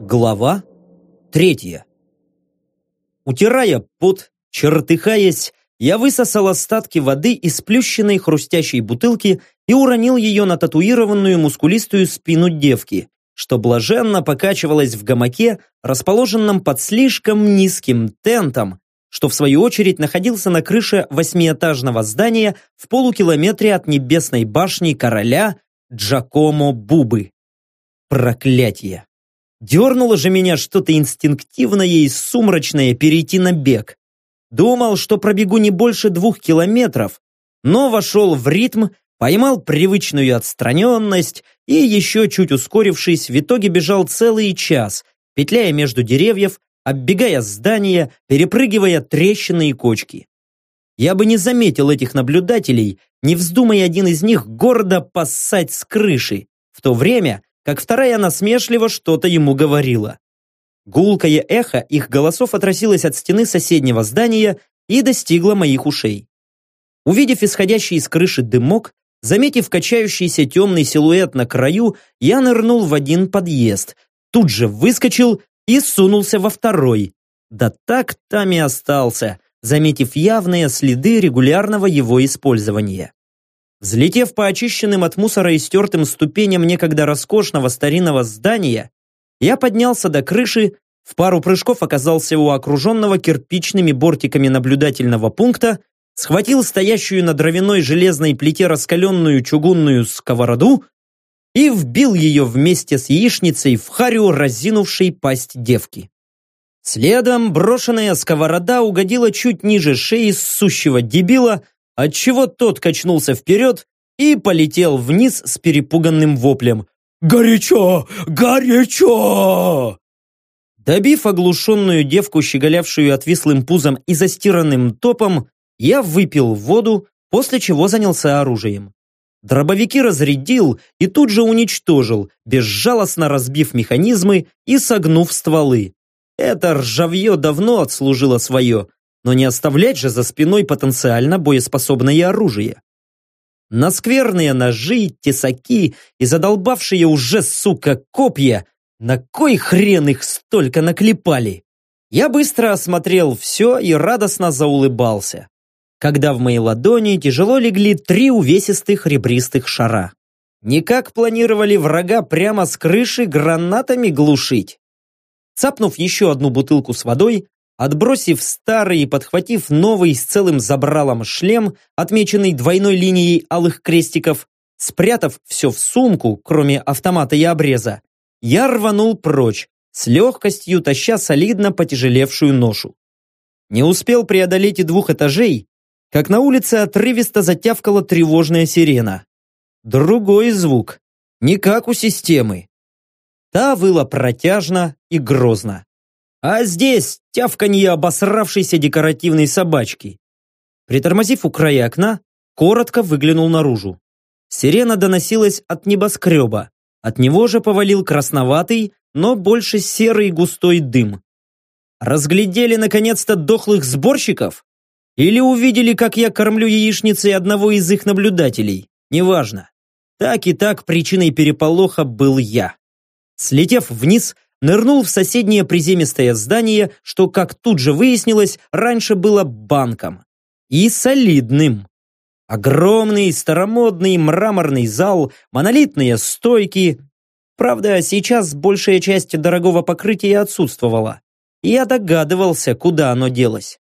Глава третья. Утирая пот, чертыхаясь, я высосал остатки воды из плющенной хрустящей бутылки и уронил ее на татуированную мускулистую спину девки, что блаженно покачивалась в гамаке, расположенном под слишком низким тентом, что в свою очередь находился на крыше восьмиэтажного здания в полукилометре от небесной башни короля Джакомо Бубы. Проклятие! Дернуло же меня что-то инстинктивное и сумрачное перейти на бег. Думал, что пробегу не больше двух километров, но вошел в ритм, поймал привычную отстраненность и, еще чуть ускорившись, в итоге бежал целый час, петляя между деревьев, оббегая здания, перепрыгивая трещины и кочки. Я бы не заметил этих наблюдателей, не вздумая один из них гордо поссать с крыши, в то время, как вторая насмешливо что-то ему говорила. Гулкое эхо их голосов отразилось от стены соседнего здания и достигло моих ушей. Увидев исходящий из крыши дымок, заметив качающийся темный силуэт на краю, я нырнул в один подъезд, тут же выскочил и сунулся во второй. Да так там и остался, заметив явные следы регулярного его использования. Взлетев по очищенным от мусора и стертым ступеням некогда роскошного старинного здания, я поднялся до крыши, в пару прыжков оказался у окруженного кирпичными бортиками наблюдательного пункта, схватил стоящую на дровяной железной плите раскаленную чугунную сковороду и вбил ее вместе с яичницей в харю разинувшей пасть девки. Следом брошенная сковорода угодила чуть ниже шеи сущего дебила, отчего тот качнулся вперед и полетел вниз с перепуганным воплем «Горячо! Горячо!» Добив оглушенную девку, щеголявшую отвислым пузом и застиранным топом, я выпил воду, после чего занялся оружием. Дробовики разрядил и тут же уничтожил, безжалостно разбив механизмы и согнув стволы. Это ржавье давно отслужило свое, но не оставлять же за спиной потенциально боеспособное оружие. На скверные ножи, тесаки и задолбавшие уже, сука, копья, на кой хрен их столько наклепали? Я быстро осмотрел все и радостно заулыбался, когда в мои ладони тяжело легли три увесистых ребристых шара. Никак планировали врага прямо с крыши гранатами глушить. Цапнув еще одну бутылку с водой, Отбросив старый и подхватив новый с целым забралом шлем, отмеченный двойной линией алых крестиков, спрятав все в сумку, кроме автомата и обреза, я рванул прочь, с легкостью таща солидно потяжелевшую ношу. Не успел преодолеть и двух этажей, как на улице отрывисто затявкала тревожная сирена. Другой звук, не как у системы. Та выла протяжно и грозно. А здесь тявканье обосравшейся декоративной собачки. Притормозив у края окна, коротко выглянул наружу. Сирена доносилась от небоскреба. От него же повалил красноватый, но больше серый густой дым. Разглядели наконец-то дохлых сборщиков? Или увидели, как я кормлю яичницей одного из их наблюдателей? Неважно. Так и так причиной переполоха был я. Слетев вниз, нырнул в соседнее приземистое здание, что, как тут же выяснилось, раньше было банком. И солидным. Огромный старомодный мраморный зал, монолитные стойки. Правда, сейчас большая часть дорогого покрытия отсутствовала. Я догадывался, куда оно делось.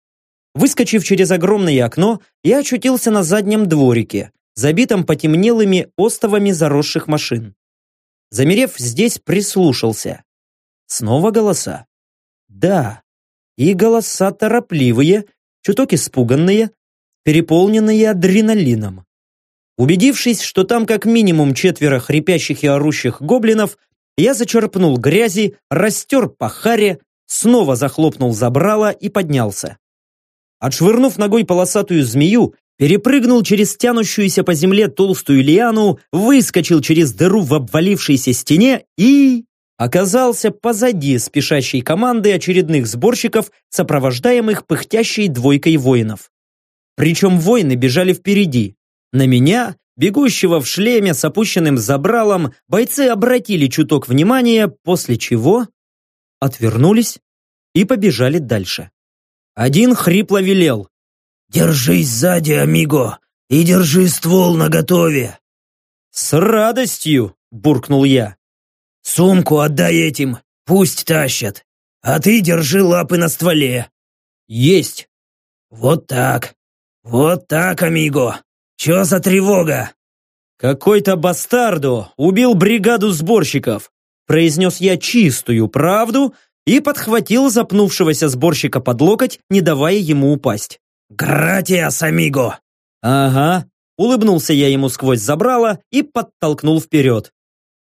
Выскочив через огромное окно, я очутился на заднем дворике, забитом потемнелыми остовами заросших машин. Замерев здесь, прислушался. Снова голоса. Да, и голоса торопливые, чуток испуганные, переполненные адреналином. Убедившись, что там как минимум четверо хрипящих и орущих гоблинов, я зачерпнул грязи, растер по харе, снова захлопнул забрало и поднялся. Отшвырнув ногой полосатую змею, перепрыгнул через тянущуюся по земле толстую лиану, выскочил через дыру в обвалившейся стене и оказался позади спешащей команды очередных сборщиков, сопровождаемых пыхтящей двойкой воинов. Причем воины бежали впереди. На меня, бегущего в шлеме с опущенным забралом, бойцы обратили чуток внимания, после чего отвернулись и побежали дальше. Один хрипло велел. «Держись сзади, амиго, и держи ствол наготове!» «С радостью!» – буркнул я. «Сумку отдай этим, пусть тащат, а ты держи лапы на стволе». «Есть!» «Вот так, вот так, амиго! Чё за тревога?» «Какой-то бастардо убил бригаду сборщиков!» произнес я чистую правду и подхватил запнувшегося сборщика под локоть, не давая ему упасть. «Гратиас, амиго!» «Ага», улыбнулся я ему сквозь забрало и подтолкнул вперед.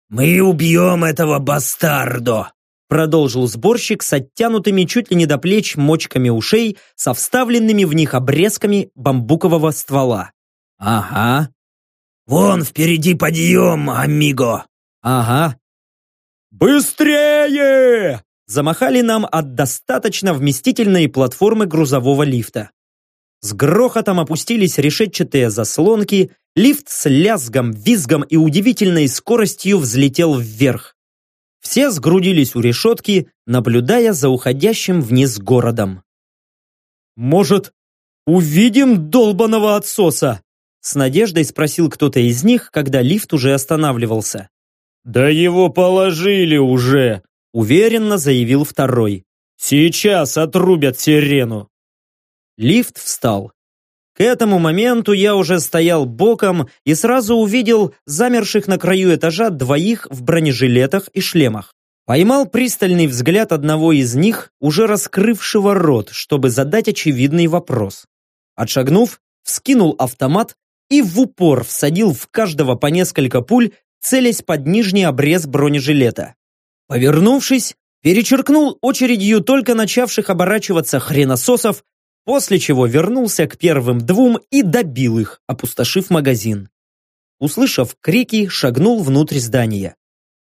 «Мы убьем этого бастардо!» продолжил сборщик с оттянутыми чуть ли не до плеч мочками ушей, со вставленными в них обрезками бамбукового ствола. «Ага». «Вон впереди подъем, амиго!» «Ага». «Быстрее!» Замахали нам от достаточно вместительной платформы грузового лифта. С грохотом опустились решетчатые заслонки, лифт с лязгом, визгом и удивительной скоростью взлетел вверх. Все сгрудились у решетки, наблюдая за уходящим вниз городом. «Может, увидим долбаного отсоса?» С надеждой спросил кто-то из них, когда лифт уже останавливался. «Да его положили уже!» Уверенно заявил второй. «Сейчас отрубят сирену!» Лифт встал. К этому моменту я уже стоял боком и сразу увидел замерших на краю этажа двоих в бронежилетах и шлемах. Поймал пристальный взгляд одного из них, уже раскрывшего рот, чтобы задать очевидный вопрос. Отшагнув, вскинул автомат и в упор всадил в каждого по несколько пуль, целясь под нижний обрез бронежилета. Повернувшись, перечеркнул очередью только начавших оборачиваться хренососов после чего вернулся к первым двум и добил их, опустошив магазин. Услышав крики, шагнул внутрь здания.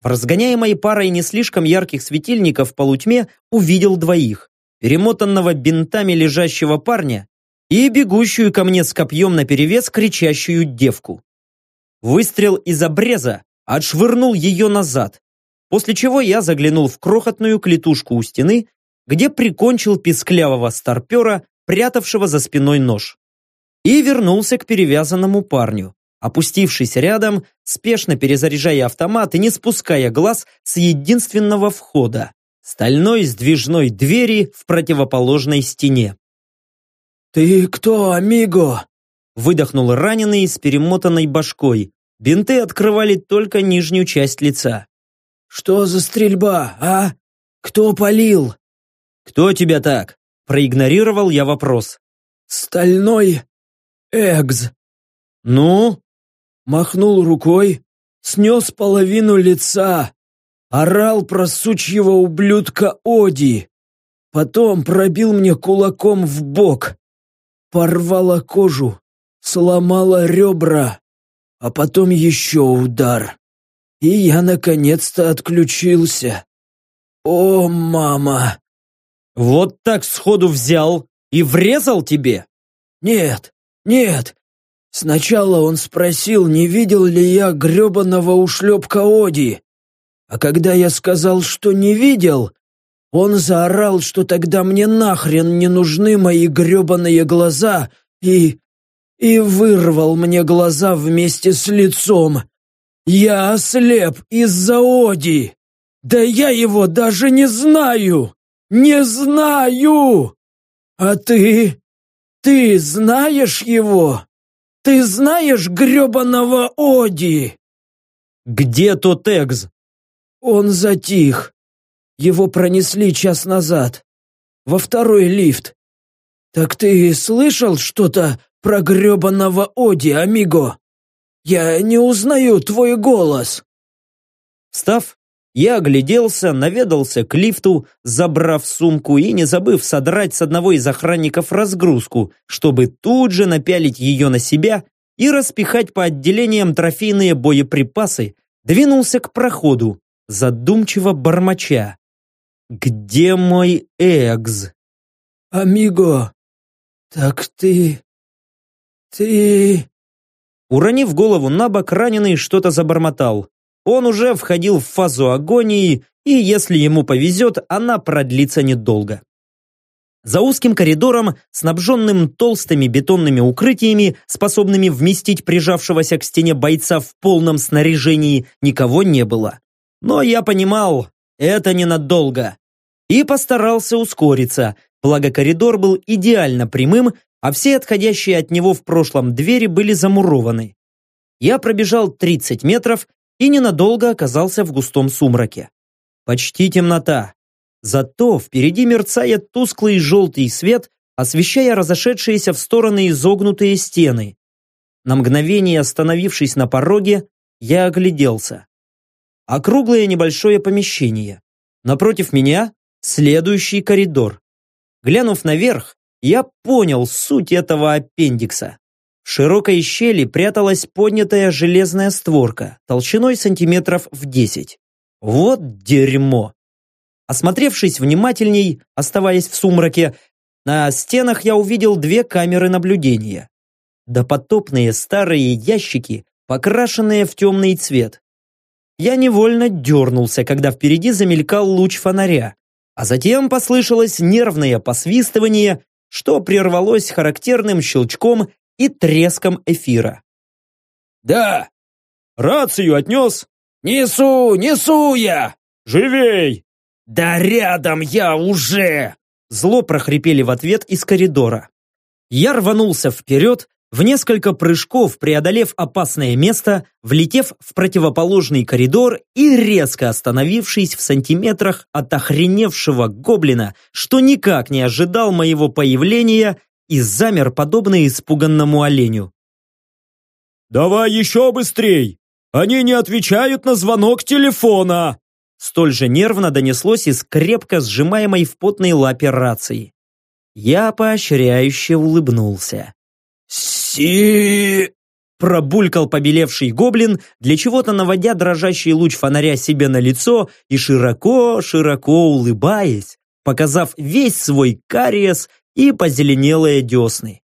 В разгоняемой парой не слишком ярких светильников полутьме увидел двоих, перемотанного бинтами лежащего парня и бегущую ко мне с копьем наперевес кричащую девку. Выстрел из обреза отшвырнул ее назад, после чего я заглянул в крохотную клетушку у стены, где прикончил писклявого старпера прятавшего за спиной нож. И вернулся к перевязанному парню, опустившись рядом, спешно перезаряжая автомат и не спуская глаз с единственного входа – стальной сдвижной двери в противоположной стене. «Ты кто, амиго?» – выдохнул раненый с перемотанной башкой. Бинты открывали только нижнюю часть лица. «Что за стрельба, а? Кто полил?» «Кто тебя так?» Проигнорировал я вопрос. «Стальной Экз». «Ну?» Махнул рукой, снес половину лица, орал про сучьего ублюдка Оди. Потом пробил мне кулаком в бок, порвала кожу, сломала ребра, а потом еще удар. И я наконец-то отключился. О, мама! Вот так сходу взял и врезал тебе? Нет, нет. Сначала он спросил, не видел ли я гребаного ушлепка Оди. А когда я сказал, что не видел, он заорал, что тогда мне нахрен не нужны мои гребаные глаза и... и вырвал мне глаза вместе с лицом. Я ослеп из-за Оди. Да я его даже не знаю. «Не знаю! А ты? Ты знаешь его? Ты знаешь гребаного Оди?» «Где тот Экс?» «Он затих. Его пронесли час назад. Во второй лифт. Так ты слышал что-то про гребаного Оди, амиго? Я не узнаю твой голос». Встав, я огляделся, наведался к лифту, забрав сумку и не забыв содрать с одного из охранников разгрузку, чтобы тут же напялить ее на себя и распихать по отделениям трофейные боеприпасы, двинулся к проходу, задумчиво бормоча. «Где мой Экс?» «Амиго, так ты... ты...» Уронив голову на бок, раненый что-то забормотал. Он уже входил в фазу агонии, и если ему повезет, она продлится недолго. За узким коридором, снабженным толстыми бетонными укрытиями, способными вместить прижавшегося к стене бойца в полном снаряжении, никого не было. Но я понимал, это ненадолго. И постарался ускориться, благо коридор был идеально прямым, а все отходящие от него в прошлом двери были замурованы. Я пробежал 30 метров и ненадолго оказался в густом сумраке. Почти темнота. Зато впереди мерцает тусклый желтый свет, освещая разошедшиеся в стороны изогнутые стены. На мгновение остановившись на пороге, я огляделся. Округлое небольшое помещение. Напротив меня следующий коридор. Глянув наверх, я понял суть этого аппендикса. В широкой щели пряталась поднятая железная створка, толщиной сантиметров в десять. Вот дерьмо! Осмотревшись внимательней, оставаясь в сумраке, на стенах я увидел две камеры наблюдения. Допотопные старые ящики, покрашенные в темный цвет. Я невольно дернулся, когда впереди замелькал луч фонаря, а затем послышалось нервное посвистывание, что прервалось характерным щелчком и треском эфира. «Да!» «Рацию отнес?» «Несу, несу я!» «Живей!» «Да рядом я уже!» Зло прохрипели в ответ из коридора. Я рванулся вперед, в несколько прыжков преодолев опасное место, влетев в противоположный коридор и резко остановившись в сантиметрах от охреневшего гоблина, что никак не ожидал моего появления и замер подобно испуганному оленю. «Давай еще быстрей! Они не отвечают на звонок телефона!» Столь же нервно донеслось из крепко сжимаемой в потной лапе рации. Я поощряюще улыбнулся. «Си...» Пробулькал побелевший гоблин, для чего-то наводя дрожащий луч фонаря себе на лицо и широко-широко улыбаясь, показав весь свой кариес и позеленелые десны.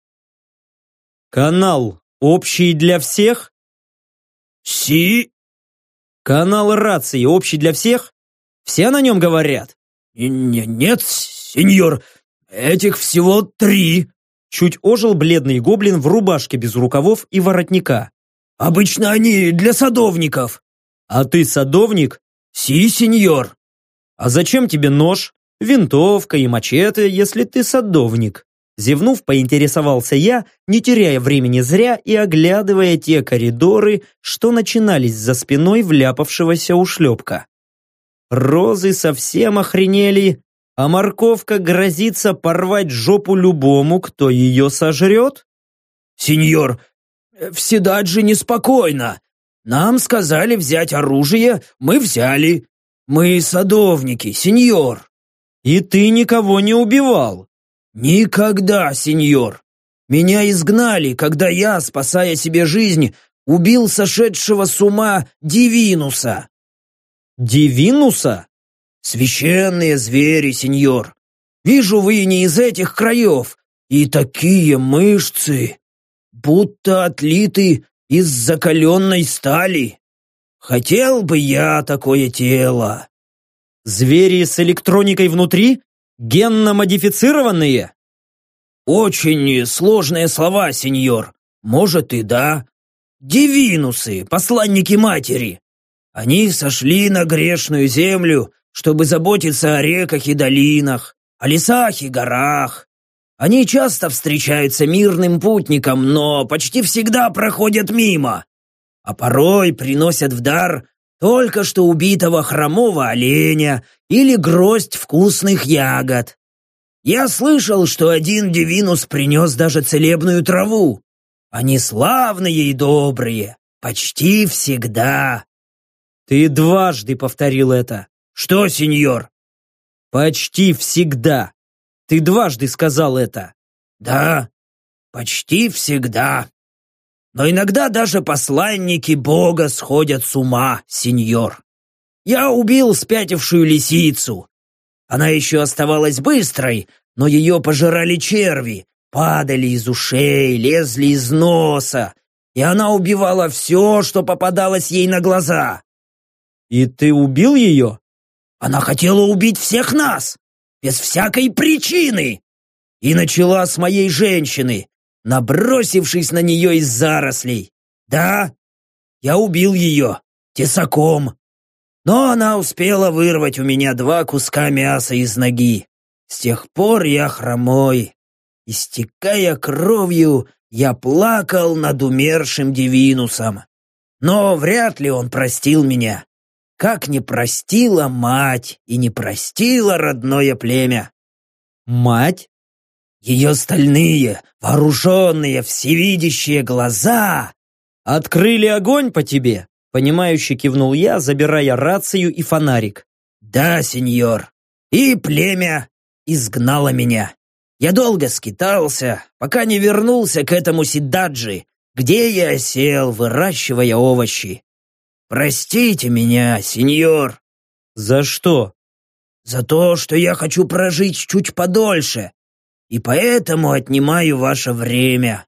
«Канал общий для всех?» «Си...» «Канал рации общий для всех? Все на нем говорят?» «Нет, сеньор, этих всего три». Чуть ожил бледный гоблин в рубашке без рукавов и воротника. «Обычно они для садовников». «А ты садовник?» «Си, сеньор». «А зачем тебе нож, винтовка и мачете, если ты садовник?» Зевнув, поинтересовался я, не теряя времени зря и оглядывая те коридоры, что начинались за спиной вляпавшегося ушлепка. Розы совсем охренели, а морковка грозится порвать жопу любому, кто ее сожрет? «Сеньор, в Седадже неспокойно. Нам сказали взять оружие, мы взяли. Мы садовники, сеньор». «И ты никого не убивал?» «Никогда, сеньор. Меня изгнали, когда я, спасая себе жизнь, убил сошедшего с ума Дивинуса». «Дивинуса?» «Священные звери, сеньор! Вижу, вы не из этих краев, и такие мышцы, будто отлиты из закаленной стали. Хотел бы я такое тело!» «Звери с электроникой внутри? Генно-модифицированные?» «Очень сложные слова, сеньор. Может и да. Дивинусы, посланники матери. Они сошли на грешную землю чтобы заботиться о реках и долинах, о лесах и горах. Они часто встречаются мирным путникам, но почти всегда проходят мимо, а порой приносят в дар только что убитого хромого оленя или гроздь вкусных ягод. Я слышал, что один Девинус принес даже целебную траву. Они славные и добрые, почти всегда. Ты дважды повторил это. «Что, сеньор?» «Почти всегда. Ты дважды сказал это». «Да, почти всегда. Но иногда даже посланники Бога сходят с ума, сеньор. Я убил спятившую лисицу. Она еще оставалась быстрой, но ее пожирали черви, падали из ушей, лезли из носа, и она убивала все, что попадалось ей на глаза. И ты убил ее? Она хотела убить всех нас, без всякой причины. И начала с моей женщины, набросившись на нее из зарослей. Да, я убил ее тесаком. Но она успела вырвать у меня два куска мяса из ноги. С тех пор я хромой. Истекая кровью, я плакал над умершим Девинусом. Но вряд ли он простил меня. Как не простила мать и не простила родное племя. Мать? Ее стальные, вооруженные, всевидящие глаза открыли огонь по тебе, понимающе кивнул я, забирая рацию и фонарик. Да, сеньор. И племя изгнало меня. Я долго скитался, пока не вернулся к этому Сидаджи, где я сел, выращивая овощи. Простите меня, сеньор. За что? За то, что я хочу прожить чуть подольше, и поэтому отнимаю ваше время.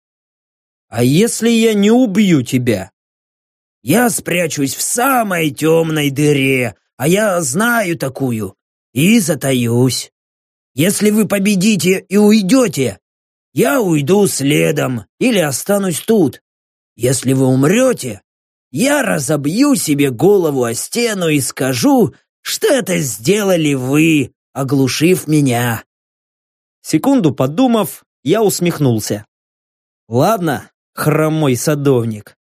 А если я не убью тебя? Я спрячусь в самой темной дыре, а я знаю такую, и затаюсь. Если вы победите и уйдете, я уйду следом или останусь тут. Если вы умрете, я разобью себе голову о стену и скажу, что это сделали вы, оглушив меня. Секунду подумав, я усмехнулся. Ладно, хромой садовник.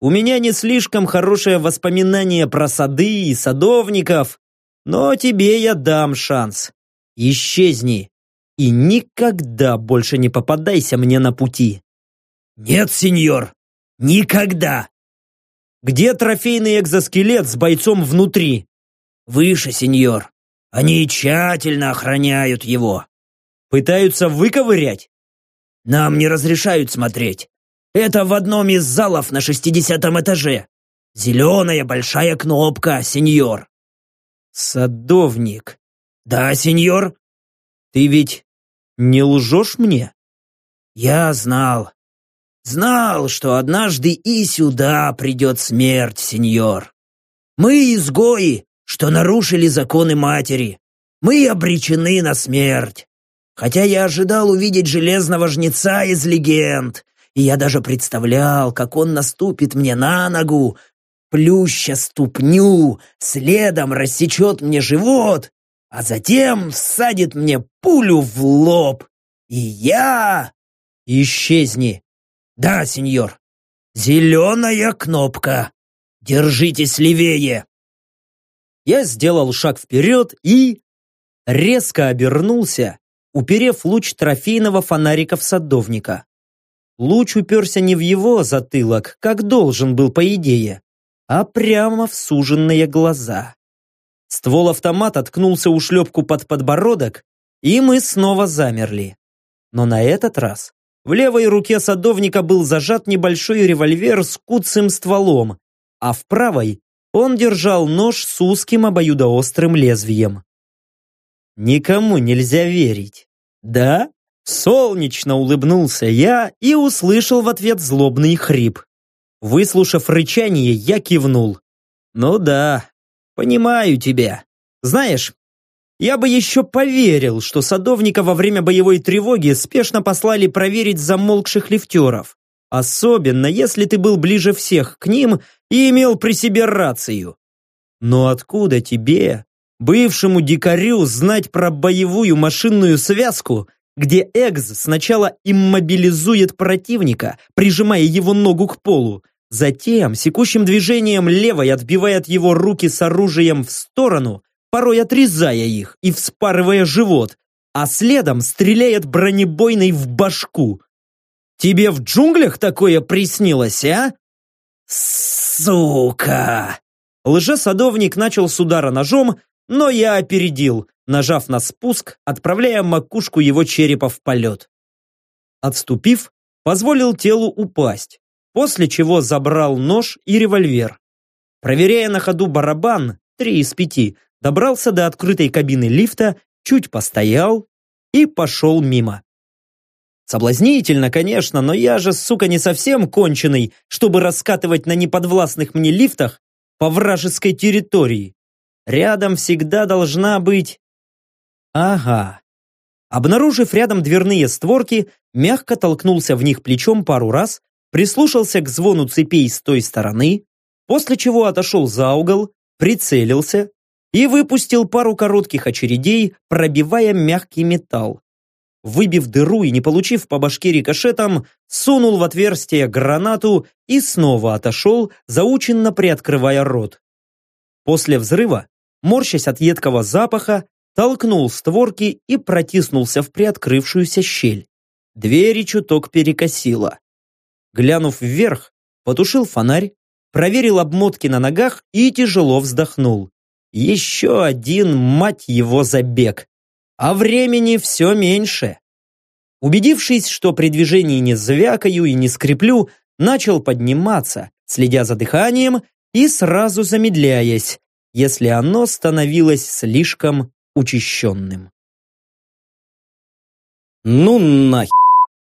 У меня не слишком хорошее воспоминание про сады и садовников, но тебе я дам шанс. Исчезни и никогда больше не попадайся мне на пути. Нет, сеньор, никогда. Где трофейный экзоскелет с бойцом внутри? Выше, сеньор. Они тщательно охраняют его. Пытаются выковырять? Нам не разрешают смотреть. Это в одном из залов на шестидесятом этаже. Зеленая большая кнопка, сеньор. Садовник. Да, сеньор. Ты ведь не лжешь мне? Я знал. Знал, что однажды и сюда придет смерть, сеньор. Мы изгои, что нарушили законы матери. Мы обречены на смерть. Хотя я ожидал увидеть железного жнеца из легенд, и я даже представлял, как он наступит мне на ногу, плюща ступню, следом рассечет мне живот, а затем всадит мне пулю в лоб. И я... Исчезни. Да, сеньор. Зеленая кнопка. Держитесь левее. Я сделал шаг вперед и... резко обернулся уперев луч трофейного фонарика в садовника. Луч уперся не в его затылок, как должен был по идее, а прямо в суженные глаза. Ствол автомата ткнулся шлепку под подбородок, и мы снова замерли. Но на этот раз в левой руке садовника был зажат небольшой револьвер с куцым стволом, а в правой он держал нож с узким обоюдоострым лезвием. Никому нельзя верить. Да? Солнечно улыбнулся я и услышал в ответ злобный хрип. Выслушав рычание, я кивнул. Ну да, понимаю тебя. Знаешь, я бы еще поверил, что садовника во время боевой тревоги спешно послали проверить замолкших лифтеров. Особенно, если ты был ближе всех к ним и имел при себе рацию. Но откуда тебе, Бывшему дикарю знать про боевую машинную связку, где Экс сначала иммобилизует противника, прижимая его ногу к полу, затем секущим движением левой отбивает его руки с оружием в сторону, порой отрезая их и вспарывая живот, а следом стреляет бронебойной в башку. Тебе в джунглях такое приснилось, а? Сука! Лжесадовник начал с удара ножом, но я опередил, нажав на спуск, отправляя макушку его черепа в полет. Отступив, позволил телу упасть, после чего забрал нож и револьвер. Проверяя на ходу барабан, три из пяти, добрался до открытой кабины лифта, чуть постоял и пошел мимо. Соблазнительно, конечно, но я же, сука, не совсем конченый, чтобы раскатывать на неподвластных мне лифтах по вражеской территории. Рядом всегда должна быть... Ага. Обнаружив рядом дверные створки, мягко толкнулся в них плечом пару раз, прислушался к звону цепей с той стороны, после чего отошел за угол, прицелился и выпустил пару коротких очередей, пробивая мягкий металл. Выбив дыру и не получив по башке рикошетом, сунул в отверстие гранату и снова отошел, заученно приоткрывая рот. После взрыва, морщась от едкого запаха, толкнул створки и протиснулся в приоткрывшуюся щель. Двери чуток перекосило. Глянув вверх, потушил фонарь, проверил обмотки на ногах и тяжело вздохнул. Еще один, мать его, забег. А времени все меньше. Убедившись, что при движении не звякаю и не скреплю, начал подниматься, следя за дыханием и сразу замедляясь, если оно становилось слишком учащенным. «Ну нахер!»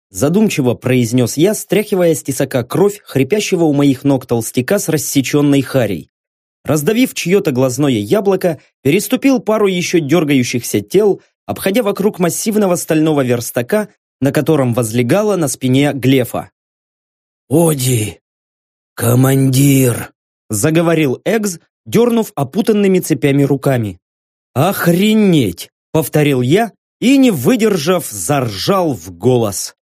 Задумчиво произнес я, стряхивая с тесака кровь, хрипящего у моих ног толстяка с рассеченной харей. Раздавив чье-то глазное яблоко, переступил пару еще дергающихся тел, обходя вокруг массивного стального верстака, на котором возлегала на спине Глефа. «Оди! Командир!» заговорил Экс, дернув опутанными цепями руками. «Охренеть!» — повторил я и, не выдержав, заржал в голос.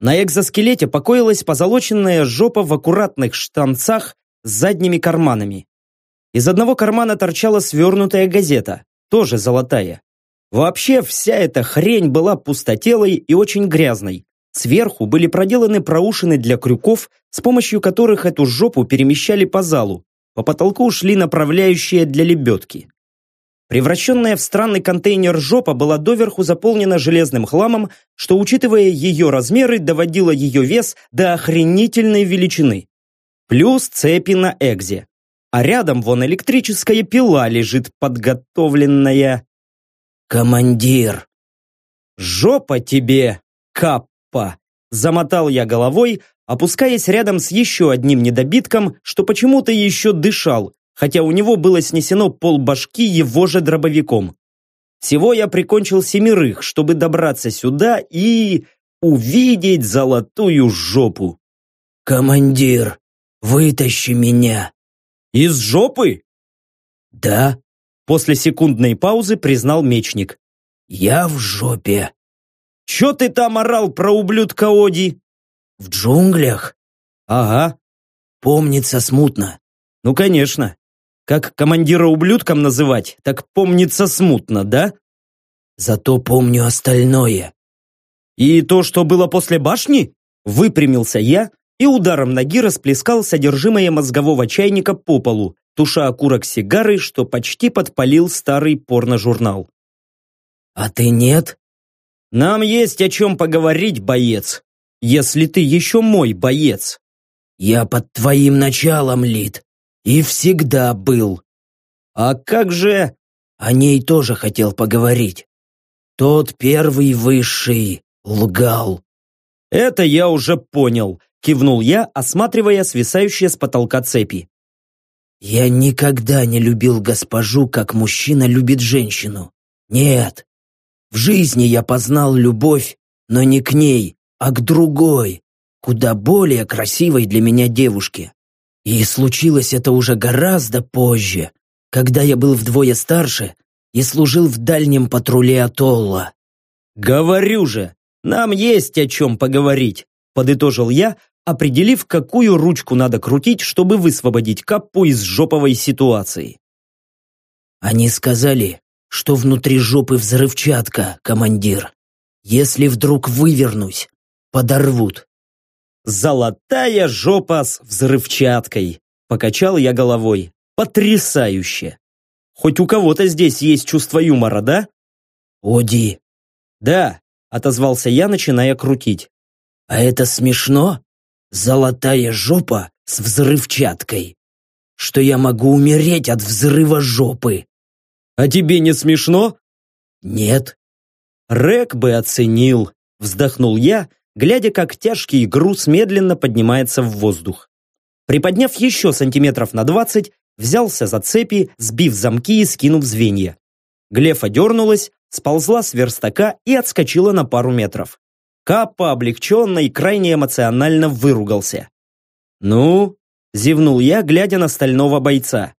На экзоскелете покоилась позолоченная жопа в аккуратных штанцах с задними карманами. Из одного кармана торчала свернутая газета, тоже золотая. Вообще вся эта хрень была пустотелой и очень грязной. Сверху были проделаны проушины для крюков, с помощью которых эту жопу перемещали по залу. По потолку шли направляющие для лебедки. Превращенная в странный контейнер жопа была доверху заполнена железным хламом, что, учитывая ее размеры, доводило ее вес до охренительной величины. Плюс цепи на экзе. А рядом вон электрическая пила лежит подготовленная. «Командир!» «Жопа тебе, каппа!» Замотал я головой, опускаясь рядом с еще одним недобитком, что почему-то еще дышал, хотя у него было снесено полбашки его же дробовиком. Всего я прикончил семерых, чтобы добраться сюда и... увидеть золотую жопу. «Командир, вытащи меня!» «Из жопы?» «Да», — после секундной паузы признал мечник. «Я в жопе». «Чё ты там орал про ублюдка Оди?» «В джунглях?» «Ага». «Помнится смутно». «Ну, конечно. Как командира ублюдком называть, так помнится смутно, да? Зато помню остальное. И то, что было после башни? Выпрямился я и ударом ноги расплескал содержимое мозгового чайника по полу, туша окурок сигары, что почти подпалил старый порножурнал. «А ты нет?» «Нам есть о чем поговорить, боец, если ты еще мой боец». «Я под твоим началом, Лид. И всегда был. А как же... О ней тоже хотел поговорить. Тот первый высший лгал. Это я уже понял, кивнул я, осматривая свисающие с потолка цепи. Я никогда не любил госпожу, как мужчина любит женщину. Нет. В жизни я познал любовь, но не к ней, а к другой, куда более красивой для меня девушке. И случилось это уже гораздо позже, когда я был вдвое старше и служил в дальнем патруле Атолла. «Говорю же, нам есть о чем поговорить», — подытожил я, определив, какую ручку надо крутить, чтобы высвободить Каппу из жоповой ситуации. Они сказали, что внутри жопы взрывчатка, командир. Если вдруг вывернусь, подорвут. «Золотая жопа с взрывчаткой!» Покачал я головой. «Потрясающе! Хоть у кого-то здесь есть чувство юмора, да?» «Оди!» «Да», отозвался я, начиная крутить. «А это смешно? Золотая жопа с взрывчаткой!» что я могу умереть от взрыва жопы. А тебе не смешно? Нет. Рек бы оценил, вздохнул я, глядя, как тяжкий груз медленно поднимается в воздух. Приподняв еще сантиметров на двадцать, взялся за цепи, сбив замки и скинув звенья. Глефа дернулась, сползла с верстака и отскочила на пару метров. Каппа облегченно и крайне эмоционально выругался. «Ну?» – зевнул я, глядя на стального бойца.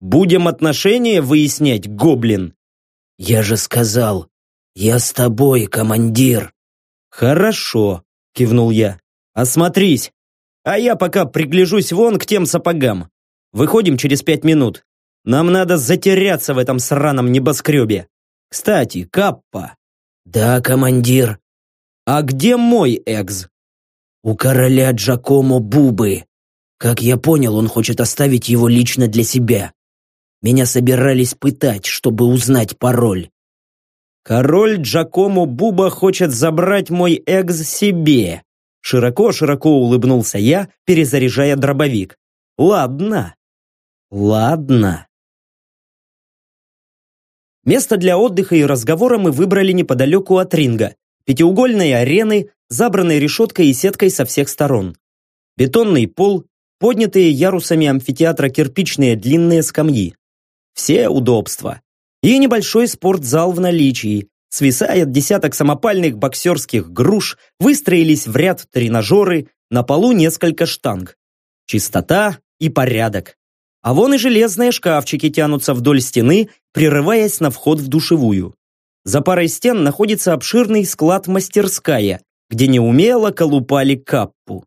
«Будем отношения выяснять, гоблин?» «Я же сказал, я с тобой, командир!» «Хорошо», – кивнул я. «Осмотрись, а я пока пригляжусь вон к тем сапогам. Выходим через пять минут. Нам надо затеряться в этом сраном небоскребе. Кстати, Каппа». «Да, командир». «А где мой экс?» «У короля Джакомо Бубы. Как я понял, он хочет оставить его лично для себя. Меня собирались пытать, чтобы узнать пароль». «Король Джакомо Буба хочет забрать мой экс себе», Широко-широко улыбнулся я, перезаряжая дробовик. «Ладно, ладно». Место для отдыха и разговора мы выбрали неподалеку от ринга, пятиугольной арены, забранной решеткой и сеткой со всех сторон. Бетонный пол, поднятые ярусами амфитеатра кирпичные длинные скамьи. Все удобства. И небольшой спортзал в наличии. Свисает десяток самопальных боксерских груш, выстроились в ряд тренажеры, на полу несколько штанг. Чистота и порядок. А вон и железные шкафчики тянутся вдоль стены, прерываясь на вход в душевую. За парой стен находится обширный склад-мастерская, где неумело колупали каппу.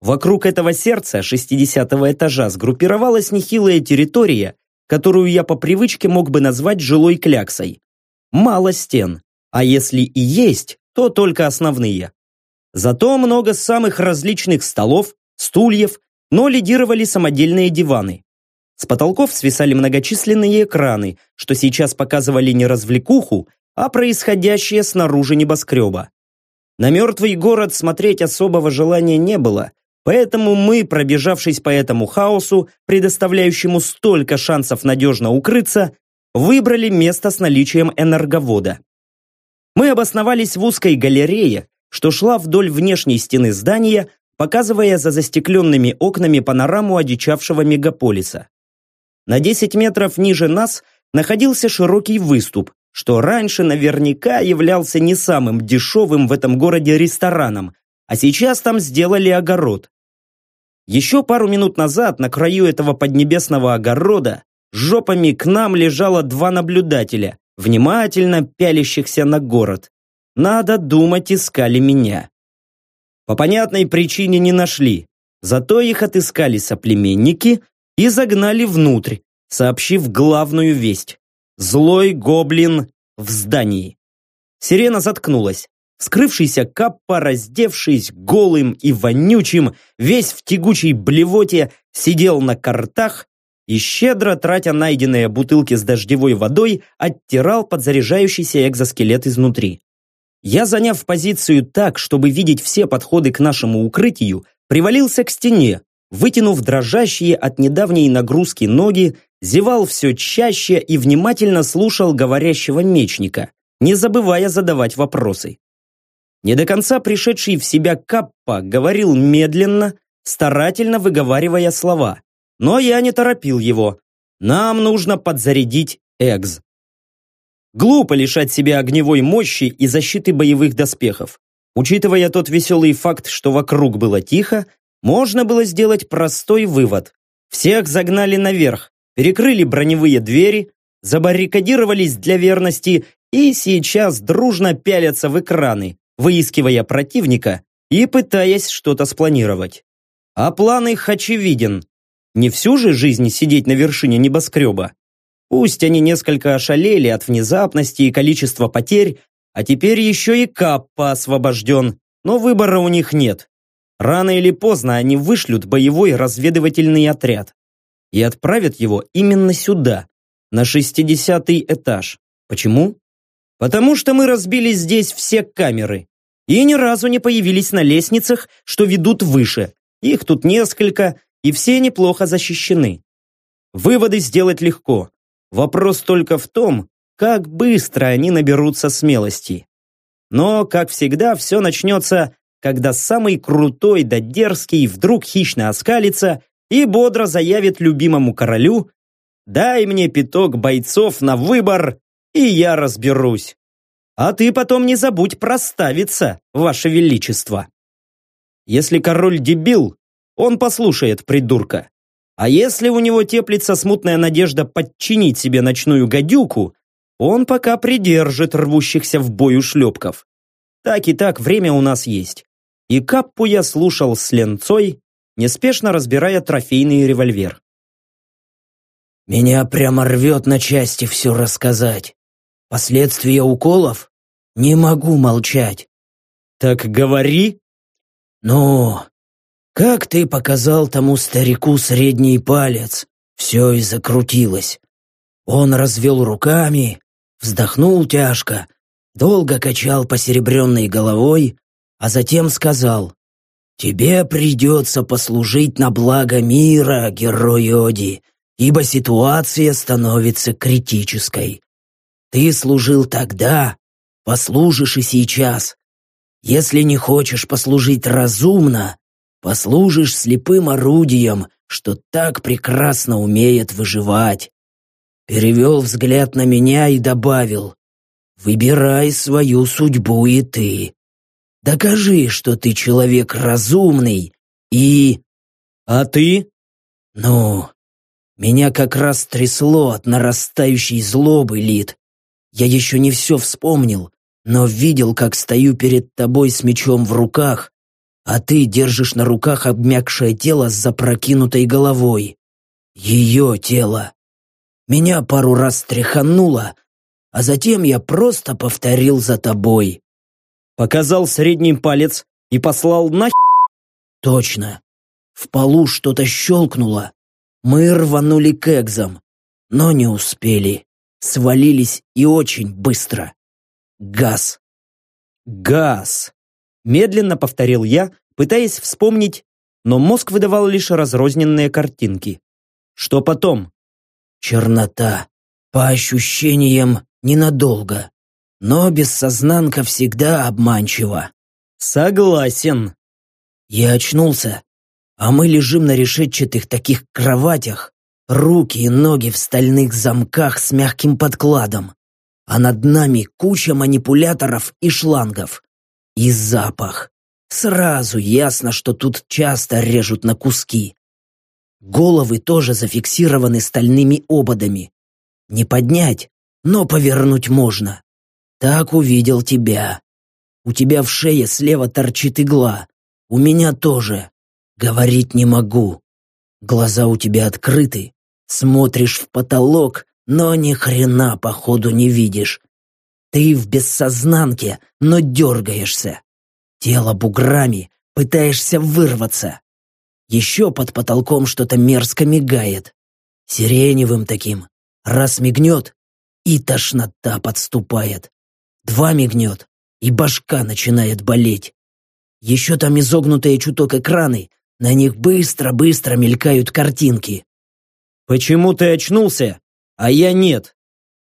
Вокруг этого сердца 60 этажа сгруппировалась нехилая территория, которую я по привычке мог бы назвать жилой кляксой. Мало стен, а если и есть, то только основные. Зато много самых различных столов, стульев, но лидировали самодельные диваны. С потолков свисали многочисленные экраны, что сейчас показывали не развлекуху, а происходящее снаружи небоскреба. На мертвый город смотреть особого желания не было, поэтому мы, пробежавшись по этому хаосу, предоставляющему столько шансов надежно укрыться, выбрали место с наличием энерговода. Мы обосновались в узкой галерее, что шла вдоль внешней стены здания, показывая за застекленными окнами панораму одичавшего мегаполиса. На 10 метров ниже нас находился широкий выступ, что раньше наверняка являлся не самым дешевым в этом городе рестораном, а сейчас там сделали огород. Еще пару минут назад на краю этого поднебесного огорода жопами к нам лежало два наблюдателя, внимательно пялящихся на город. Надо думать, искали меня. По понятной причине не нашли, зато их отыскали соплеменники и загнали внутрь, сообщив главную весть. Злой гоблин в здании. Сирена заткнулась. Скрывшийся Каппа, раздевшись голым и вонючим, весь в тягучей блевоте, сидел на картах и, щедро тратя найденные бутылки с дождевой водой, оттирал подзаряжающийся экзоскелет изнутри. Я, заняв позицию так, чтобы видеть все подходы к нашему укрытию, привалился к стене, вытянув дрожащие от недавней нагрузки ноги, зевал все чаще и внимательно слушал говорящего мечника, не забывая задавать вопросы. Не до конца пришедший в себя Каппа говорил медленно, старательно выговаривая слова. Но я не торопил его. Нам нужно подзарядить Экз. Глупо лишать себя огневой мощи и защиты боевых доспехов. Учитывая тот веселый факт, что вокруг было тихо, можно было сделать простой вывод. Всех загнали наверх, перекрыли броневые двери, забаррикадировались для верности и сейчас дружно пялятся в экраны, выискивая противника и пытаясь что-то спланировать. А план их очевиден. Не всю же жизнь сидеть на вершине небоскреба. Пусть они несколько ошалели от внезапности и количества потерь, а теперь еще и Каппа освобожден, но выбора у них нет. Рано или поздно они вышлют боевой разведывательный отряд и отправят его именно сюда, на 60-й этаж. Почему? Потому что мы разбили здесь все камеры и ни разу не появились на лестницах, что ведут выше. Их тут несколько, и все неплохо защищены. Выводы сделать легко. Вопрос только в том, как быстро они наберутся смелости. Но, как всегда, все начнется, когда самый крутой да дерзкий вдруг хищно оскалится и бодро заявит любимому королю «Дай мне пяток бойцов на выбор, и я разберусь. А ты потом не забудь проставиться, ваше величество». Если король дебил, он послушает придурка. А если у него теплится смутная надежда подчинить себе ночную гадюку, он пока придержит рвущихся в бою шлепков. Так и так время у нас есть. И каппу я слушал с ленцой, неспешно разбирая трофейный револьвер. «Меня прямо рвет на части все рассказать. Последствия уколов? Не могу молчать». «Так говори!» «Ну, как ты показал тому старику средний палец, все и закрутилось. Он развел руками, вздохнул тяжко, долго качал посеребренной головой, а затем сказал, «Тебе придется послужить на благо мира, герой Оди, ибо ситуация становится критической. Ты служил тогда, послужишь и сейчас. Если не хочешь послужить разумно, послужишь слепым орудием, что так прекрасно умеет выживать перевел взгляд на меня и добавил, «Выбирай свою судьбу и ты. Докажи, что ты человек разумный и...» «А ты?» «Ну, меня как раз трясло от нарастающей злобы, Лид. Я еще не все вспомнил, но видел, как стою перед тобой с мечом в руках, а ты держишь на руках обмякшее тело с запрокинутой головой. Ее тело. Меня пару раз тряхануло, а затем я просто повторил за тобой. Показал средний палец и послал на Точно. В полу что-то щелкнуло. Мы рванули к экзам, но не успели. Свалились и очень быстро. Газ. Газ. Медленно повторил я, пытаясь вспомнить, но мозг выдавал лишь разрозненные картинки. Что потом? Чернота. По ощущениям, ненадолго. Но бессознанка всегда обманчива. Согласен. Я очнулся, а мы лежим на решетчатых таких кроватях, руки и ноги в стальных замках с мягким подкладом, а над нами куча манипуляторов и шлангов. И запах. Сразу ясно, что тут часто режут на куски. Головы тоже зафиксированы стальными ободами. Не поднять, но повернуть можно. Так увидел тебя. У тебя в шее слева торчит игла. У меня тоже. Говорить не могу. Глаза у тебя открыты. Смотришь в потолок, но ни хрена походу не видишь. Ты в бессознанке, но дергаешься. Тело буграми, пытаешься вырваться. Еще под потолком что-то мерзко мигает. Сиреневым таким. Раз мигнет, и тошнота подступает. Два мигнет, и башка начинает болеть. Еще там изогнутые чуток экраны, на них быстро-быстро мелькают картинки. «Почему ты очнулся, а я нет?»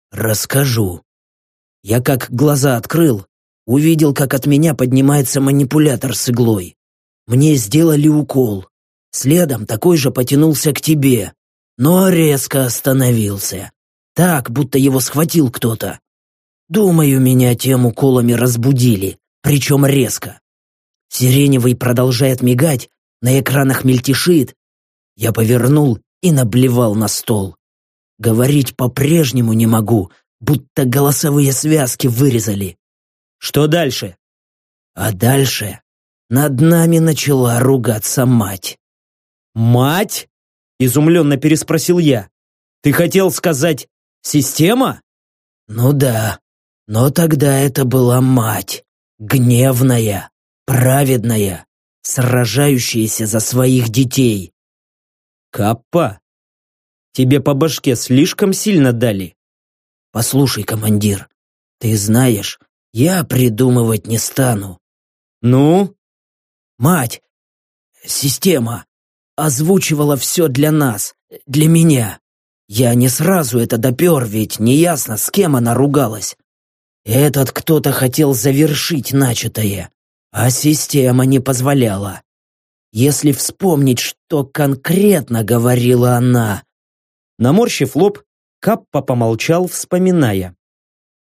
«Расскажу». Я как глаза открыл, увидел, как от меня поднимается манипулятор с иглой. Мне сделали укол. Следом такой же потянулся к тебе, но резко остановился. Так, будто его схватил кто-то. Думаю, меня тем уколами разбудили, причем резко. Сиреневый продолжает мигать, на экранах мельтешит. Я повернул и наблевал на стол. Говорить по-прежнему не могу, будто голосовые связки вырезали. Что дальше? А дальше над нами начала ругаться мать. «Мать?» – изумленно переспросил я. «Ты хотел сказать «система»?» «Ну да, но тогда это была мать, гневная, праведная, сражающаяся за своих детей». «Каппа, тебе по башке слишком сильно дали». «Послушай, командир, ты знаешь, я придумывать не стану». «Ну?» «Мать, система, озвучивала все для нас, для меня. Я не сразу это допер, ведь неясно, с кем она ругалась. Этот кто-то хотел завершить начатое, а система не позволяла. Если вспомнить, что конкретно говорила она... Наморщив лоб, Каппа помолчал, вспоминая.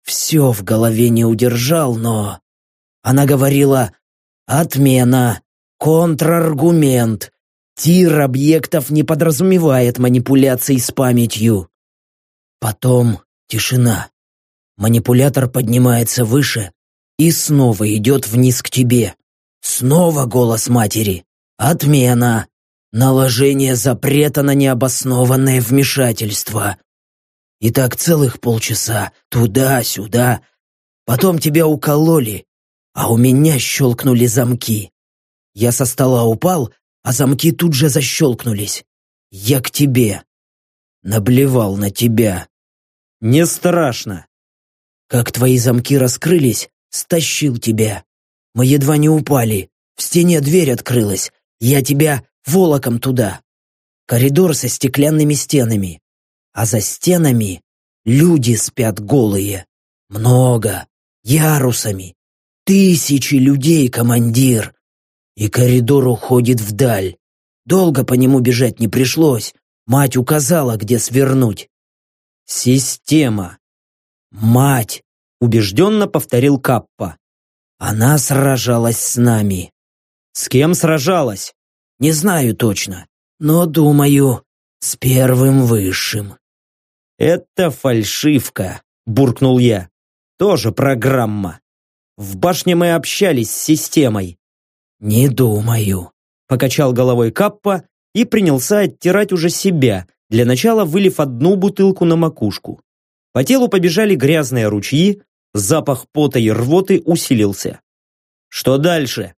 Все в голове не удержал, но... Она говорила «отмена», «контраргумент», «тир объектов не подразумевает манипуляций с памятью». Потом тишина. Манипулятор поднимается выше и снова идет вниз к тебе. Снова голос матери. Отмена. Наложение запрета на необоснованное вмешательство. И так целых полчаса, туда-сюда. Потом тебя укололи, а у меня щелкнули замки. Я со стола упал, а замки тут же защелкнулись. Я к тебе. Наблевал на тебя. Не страшно. Как твои замки раскрылись, стащил тебя. Мы едва не упали. В стене дверь открылась. Я тебя волоком туда. Коридор со стеклянными стенами. А за стенами люди спят голые. Много. Ярусами. Тысячи людей, командир. И коридор уходит вдаль. Долго по нему бежать не пришлось. Мать указала, где свернуть. Система. Мать, убежденно повторил Каппа. Она сражалась с нами. С кем сражалась? Не знаю точно, но думаю, с первым высшим. Это фальшивка, буркнул я. Тоже программа. В башне мы общались с системой. Не думаю, покачал головой Каппа и принялся оттирать уже себя, для начала вылив одну бутылку на макушку. По телу побежали грязные ручьи, запах пота и рвоты усилился. Что дальше?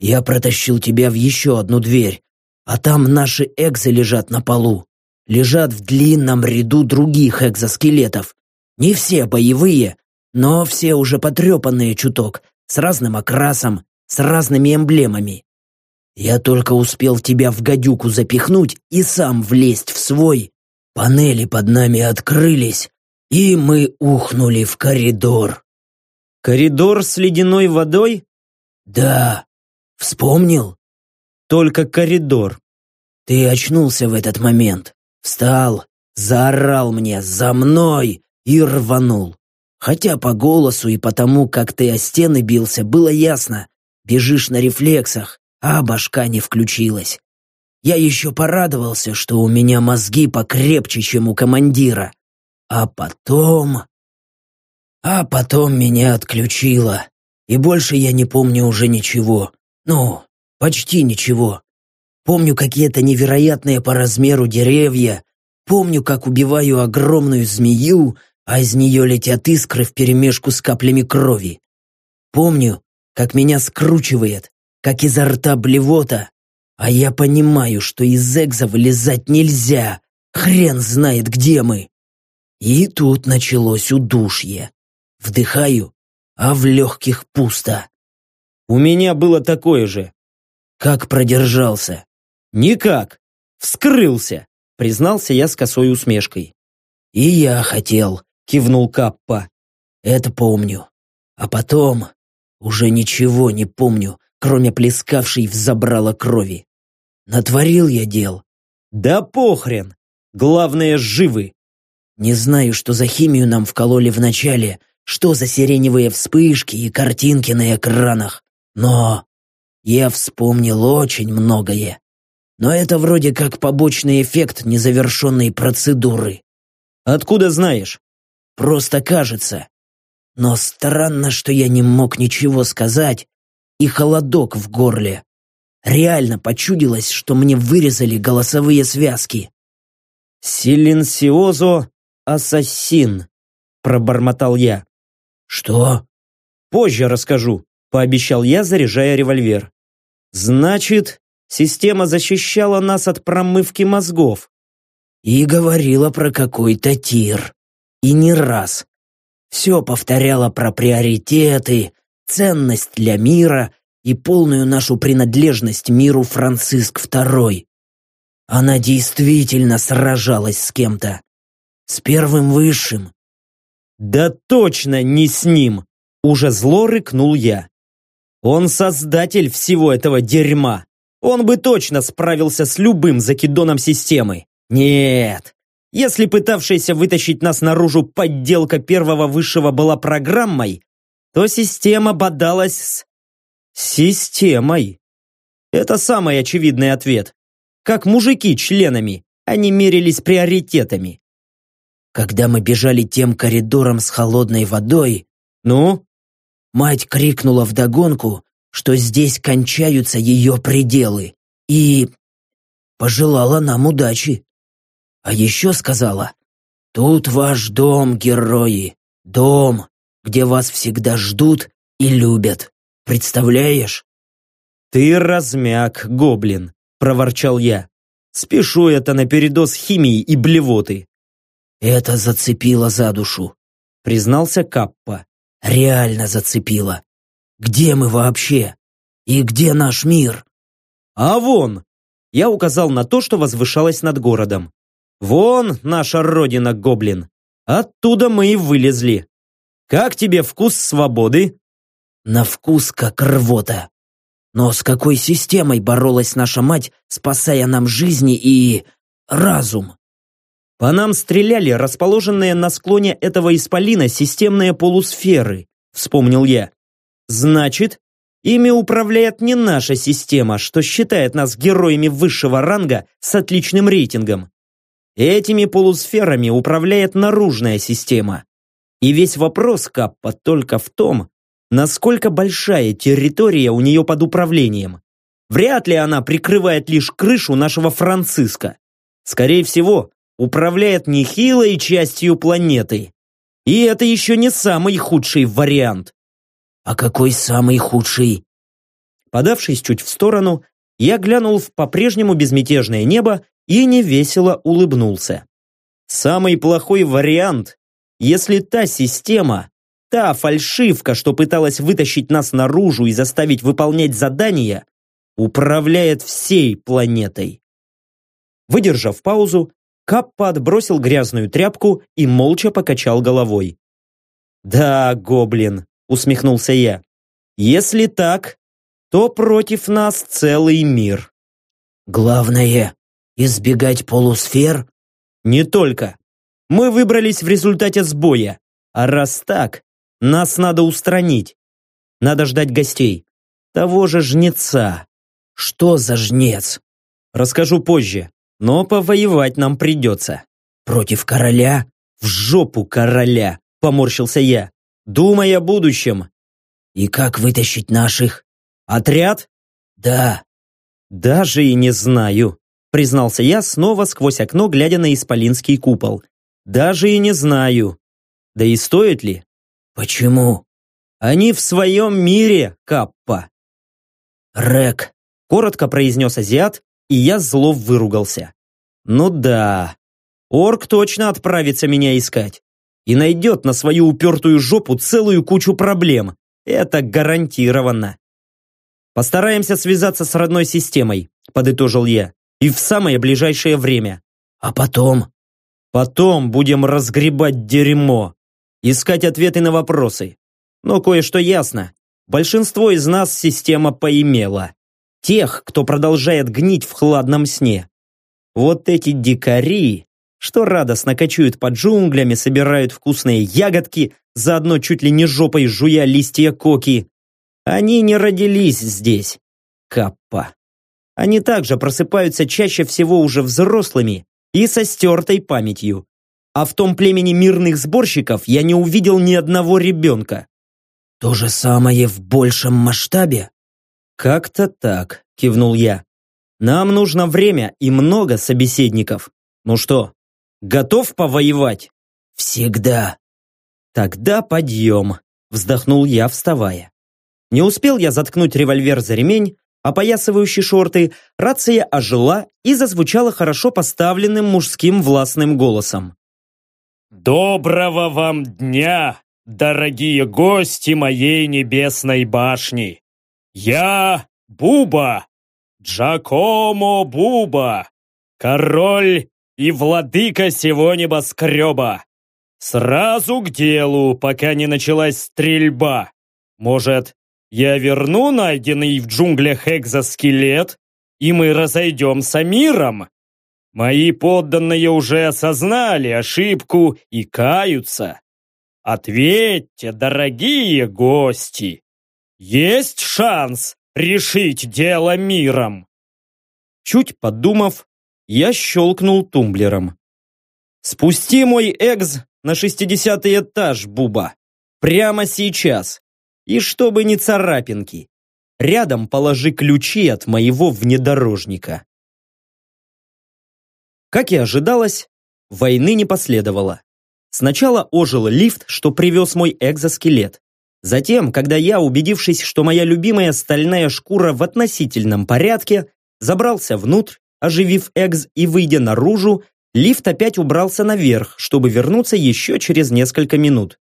Я протащил тебя в еще одну дверь, а там наши экзы лежат на полу. Лежат в длинном ряду других экзоскелетов. Не все боевые, но все уже потрепанные чуток, с разным окрасом, с разными эмблемами. Я только успел тебя в гадюку запихнуть и сам влезть в свой. Панели под нами открылись, и мы ухнули в коридор. Коридор с ледяной водой? Да. Вспомнил? Только коридор. Ты очнулся в этот момент. Встал, заорал мне «За мной!» и рванул. Хотя по голосу и потому, как ты о стены бился, было ясно. Бежишь на рефлексах, а башка не включилась. Я еще порадовался, что у меня мозги покрепче, чем у командира. А потом... А потом меня отключило, и больше я не помню уже ничего. Ну, почти ничего. Помню какие-то невероятные по размеру деревья, помню, как убиваю огромную змею, а из нее летят искры вперемешку с каплями крови. Помню, как меня скручивает, как изо рта блевота, а я понимаю, что из экза вылезать нельзя, хрен знает, где мы. И тут началось удушье. Вдыхаю, а в легких пусто. У меня было такое же. Как продержался? Никак. Вскрылся, признался я с косой усмешкой. И я хотел, кивнул Каппа. Это помню. А потом уже ничего не помню, кроме плескавшей в забрало крови. Натворил я дел. Да похрен. Главное, живы. Не знаю, что за химию нам вкололи вначале, что за сиреневые вспышки и картинки на экранах, но я вспомнил очень многое. Но это вроде как побочный эффект незавершенной процедуры. Откуда знаешь? Просто кажется. Но странно, что я не мог ничего сказать, и холодок в горле. Реально почудилось, что мне вырезали голосовые связки. «Силенсиозо ассасин», — пробормотал я. «Что?» «Позже расскажу», — пообещал я, заряжая револьвер. «Значит, система защищала нас от промывки мозгов». И говорила про какой-то тир. И не раз. Все повторяла про приоритеты, ценность для мира и полную нашу принадлежность миру Франциск II. Она действительно сражалась с кем-то. С первым высшим. Да точно не с ним! Уже зло рыкнул я. Он создатель всего этого дерьма. Он бы точно справился с любым закидоном системы. Нет. Если пытавшаяся вытащить нас наружу подделка первого высшего была программой, то система бодалась с... системой. Это самый очевидный ответ. Как мужики членами, они мерились приоритетами. Когда мы бежали тем коридором с холодной водой, ну, мать крикнула вдогонку, что здесь кончаются ее пределы, и пожелала нам удачи. А еще сказала, «Тут ваш дом, герои, дом, где вас всегда ждут и любят. Представляешь?» «Ты размяк, гоблин», — проворчал я. «Спешу это на передоз химии и блевоты». «Это зацепило за душу», — признался Каппа. «Реально зацепило. Где мы вообще? И где наш мир?» «А вон!» Я указал на то, что возвышалось над городом. «Вон наша родина, гоблин! Оттуда мы и вылезли. Как тебе вкус свободы?» «На вкус как рвота. Но с какой системой боролась наша мать, спасая нам жизни и... разум?» По нам стреляли расположенные на склоне этого исполина системные полусферы, вспомнил я. Значит, ими управляет не наша система, что считает нас героями высшего ранга с отличным рейтингом. Этими полусферами управляет наружная система. И весь вопрос Каппа только в том, насколько большая территория у нее под управлением. Вряд ли она прикрывает лишь крышу нашего Франциска. Скорее всего, управляет нехилой частью планеты. И это еще не самый худший вариант. А какой самый худший? Подавшись чуть в сторону, я глянул в по-прежнему безмятежное небо и невесело улыбнулся. Самый плохой вариант, если та система, та фальшивка, что пыталась вытащить нас наружу и заставить выполнять задания, управляет всей планетой. Выдержав паузу, Каппа отбросил грязную тряпку и молча покачал головой. «Да, гоблин», — усмехнулся я. «Если так, то против нас целый мир». «Главное — избегать полусфер?» «Не только. Мы выбрались в результате сбоя. А раз так, нас надо устранить. Надо ждать гостей. Того же жнеца». «Что за жнец?» «Расскажу позже. Но повоевать нам придется. Против короля? В жопу короля, поморщился я. Думай о будущем. И как вытащить наших? Отряд? Да. Даже и не знаю, признался я снова сквозь окно, глядя на исполинский купол. Даже и не знаю. Да и стоит ли? Почему? Они в своем мире, Каппа. Рек, коротко произнес азиат и я зло выругался. Ну да, орк точно отправится меня искать и найдет на свою упертую жопу целую кучу проблем. Это гарантированно. Постараемся связаться с родной системой, подытожил я, и в самое ближайшее время. А потом? Потом будем разгребать дерьмо, искать ответы на вопросы. Но кое-что ясно. Большинство из нас система поимела. Тех, кто продолжает гнить в хладном сне. Вот эти дикари, что радостно кочуют под джунглями, собирают вкусные ягодки, заодно чуть ли не жопой жуя листья коки. Они не родились здесь. Каппа. Они также просыпаются чаще всего уже взрослыми и со стертой памятью. А в том племени мирных сборщиков я не увидел ни одного ребенка. То же самое в большем масштабе? «Как-то так», – кивнул я. «Нам нужно время и много собеседников. Ну что, готов повоевать?» «Всегда». «Тогда подъем», – вздохнул я, вставая. Не успел я заткнуть револьвер за ремень, опоясывающий шорты, рация ожила и зазвучала хорошо поставленным мужским властным голосом. «Доброго вам дня, дорогие гости моей небесной башни! Я Буба! Джакомо Буба! король и владыка сего небоскреба. Сразу к делу, пока не началась стрельба. Может, я верну найденный в джунглях экзоскелет, и мы разойдемся миром? Мои подданные уже осознали ошибку и каются. Ответьте, дорогие гости, есть шанс решить дело миром? Чуть подумав, я щелкнул тумблером. «Спусти мой экз на шестидесятый этаж, Буба! Прямо сейчас! И чтобы не царапинки! Рядом положи ключи от моего внедорожника!» Как и ожидалось, войны не последовало. Сначала ожил лифт, что привез мой экзоскелет. Затем, когда я, убедившись, что моя любимая стальная шкура в относительном порядке, забрался внутрь, оживив экз и выйдя наружу, лифт опять убрался наверх, чтобы вернуться еще через несколько минут.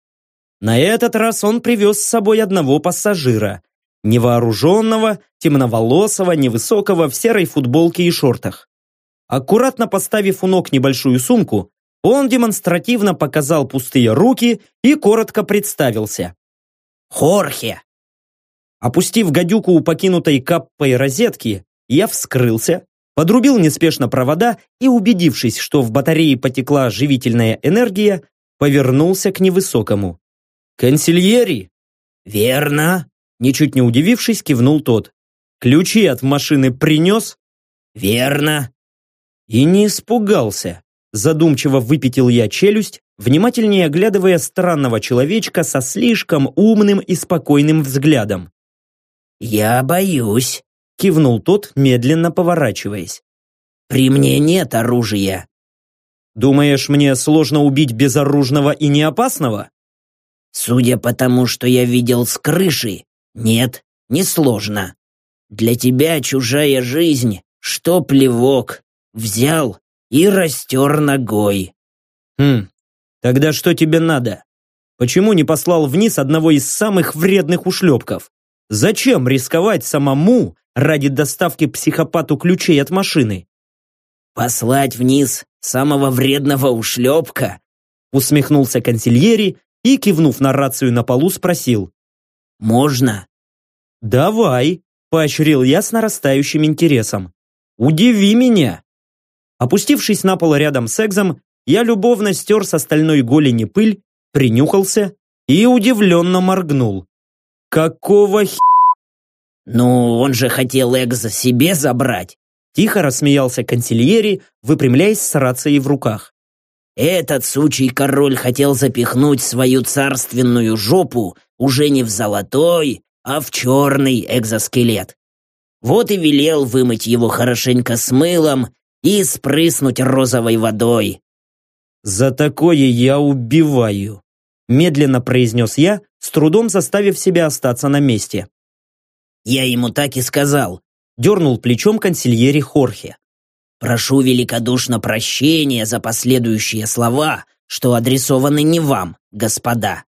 На этот раз он привез с собой одного пассажира, невооруженного, темноволосого, невысокого, в серой футболке и шортах. Аккуратно поставив у ног небольшую сумку, он демонстративно показал пустые руки и коротко представился. «Хорхе!» Опустив гадюку у покинутой каппой розетки, я вскрылся, подрубил неспешно провода и, убедившись, что в батарее потекла живительная энергия, повернулся к невысокому. «Консильери?» «Верно!» Ничуть не удивившись, кивнул тот. «Ключи от машины принес?» «Верно!» И не испугался. Задумчиво выпятил я челюсть, внимательнее оглядывая странного человечка со слишком умным и спокойным взглядом. «Я боюсь», — кивнул тот, медленно поворачиваясь. «При мне нет оружия». «Думаешь, мне сложно убить безоружного и неопасного?» «Судя по тому, что я видел с крыши, нет, не сложно. Для тебя чужая жизнь, что плевок, взял и растер ногой. Хм, тогда что тебе надо? Почему не послал вниз одного из самых вредных ушлепков? Зачем рисковать самому ради доставки психопату ключей от машины? Послать вниз самого вредного ушлепка? Усмехнулся консильери и, кивнув на рацию на полу, спросил. Можно? Давай, поощрил я с нарастающим интересом. Удиви меня. Опустившись на пол рядом с Экзом, я любовно стер с остальной голени пыль, принюхался и удивленно моргнул. «Какого х...» «Ну, он же хотел Экза себе забрать!» Тихо рассмеялся консильери, выпрямляясь с рацией в руках. «Этот сучий король хотел запихнуть свою царственную жопу уже не в золотой, а в черный экзоскелет. Вот и велел вымыть его хорошенько с мылом и спрыснуть розовой водой. «За такое я убиваю», – медленно произнес я, с трудом заставив себя остаться на месте. «Я ему так и сказал», – дернул плечом консильери Хорхе. «Прошу великодушно прощения за последующие слова, что адресованы не вам, господа.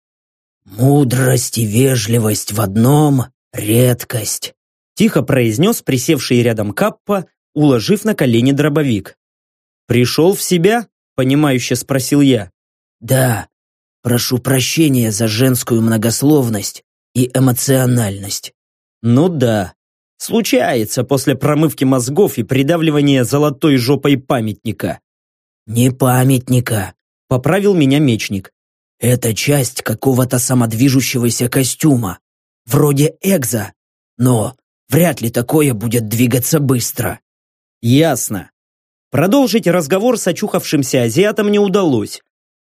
Мудрость и вежливость в одном – редкость», – тихо произнес присевший рядом Каппа, уложив на колени дробовик. «Пришел в себя?» – понимающе спросил я. «Да, прошу прощения за женскую многословность и эмоциональность». «Ну да, случается после промывки мозгов и придавливания золотой жопой памятника». «Не памятника», – поправил меня мечник. «Это часть какого-то самодвижущегося костюма, вроде экза, но вряд ли такое будет двигаться быстро». Ясно. Продолжить разговор с очухавшимся азиатом не удалось.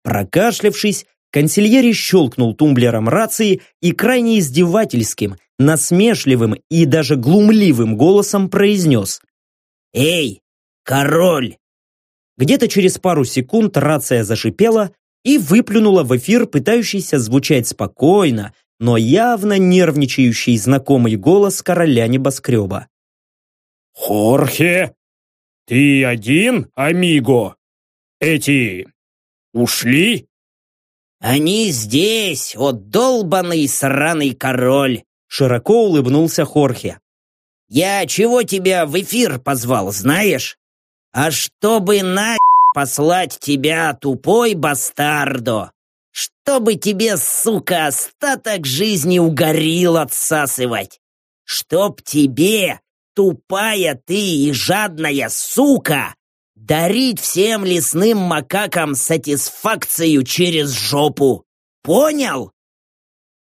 Прокашлявшись, консильери щелкнул тумблером рации и крайне издевательским, насмешливым и даже глумливым голосом произнес «Эй, король!» Где-то через пару секунд рация зашипела и выплюнула в эфир пытающийся звучать спокойно, но явно нервничающий знакомый голос короля небоскреба. «Хорхе, ты один, амиго? Эти ушли?» «Они здесь, о долбанный сраный король!» Широко улыбнулся Хорхе. «Я чего тебя в эфир позвал, знаешь? а чтобы на послать тебя, тупой бастардо, чтобы тебе, сука, остаток жизни угорил отсасывать, чтоб тебе, тупая ты и жадная сука, дарить всем лесным макакам сатисфакцию через жопу. Понял?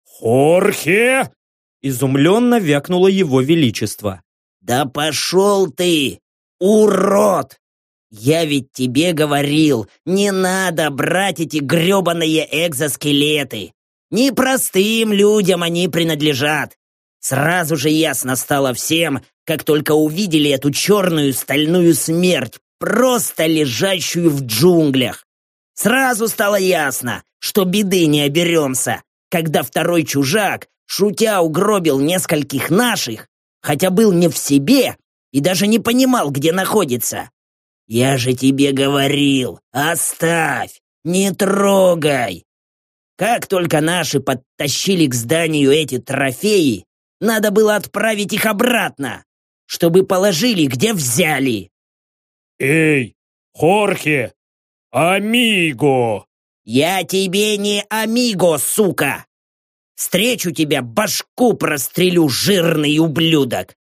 «Хорхе!» — изумленно вякнуло его величество. «Да пошел ты, урод! Я ведь тебе говорил, не надо брать эти гребаные экзоскелеты. Не простым людям они принадлежат. Сразу же ясно стало всем, как только увидели эту черную стальную смерть, просто лежащую в джунглях. Сразу стало ясно, что беды не оберемся, когда второй чужак, шутя, угробил нескольких наших, хотя был не в себе и даже не понимал, где находится. Я же тебе говорил, оставь, не трогай. Как только наши подтащили к зданию эти трофеи, надо было отправить их обратно, чтобы положили, где взяли. «Эй, Хорхе! Амиго!» «Я тебе не амиго, сука! Встречу тебя, башку прострелю, жирный ублюдок!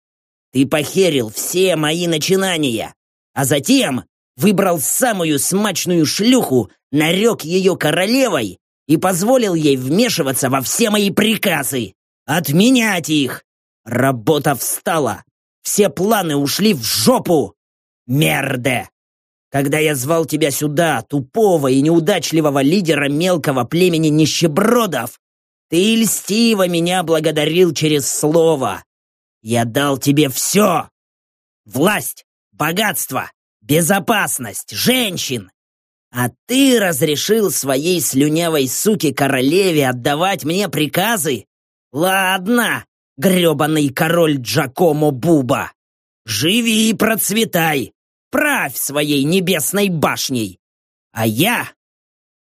Ты похерил все мои начинания, а затем выбрал самую смачную шлюху, нарек ее королевой и позволил ей вмешиваться во все мои приказы, отменять их. Работа встала, все планы ушли в жопу. Мерде! Когда я звал тебя сюда, тупого и неудачливого лидера мелкого племени нищебродов, ты льстиво меня благодарил через слово. Я дал тебе все. Власть, богатство, безопасность, женщин. А ты разрешил своей слюнявой суке-королеве отдавать мне приказы? Ладно, гребаный король Джакомо Буба. Живи и процветай правь своей небесной башней. А я...